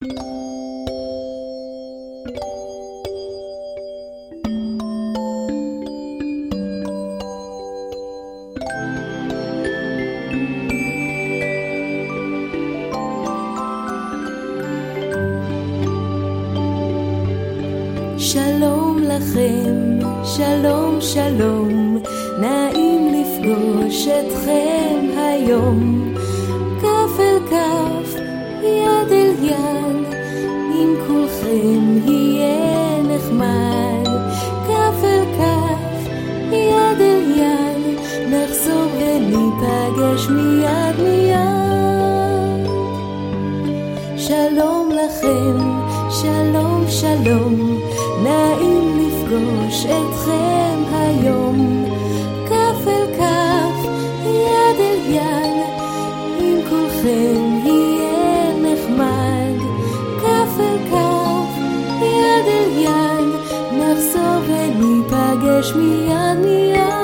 שלום לכם, שלום שלום, נעים לפגוש אתכם היום. כולכם יהיה נחמד. כף אל כף, יד אל יד, נחזור וניפגש מיד מיד. שלום לכם, שלום שלום, נעים לפגוש אתכם היום. כף אל כף, יד אל יד, עם כולכם וניפגש מיד מיד.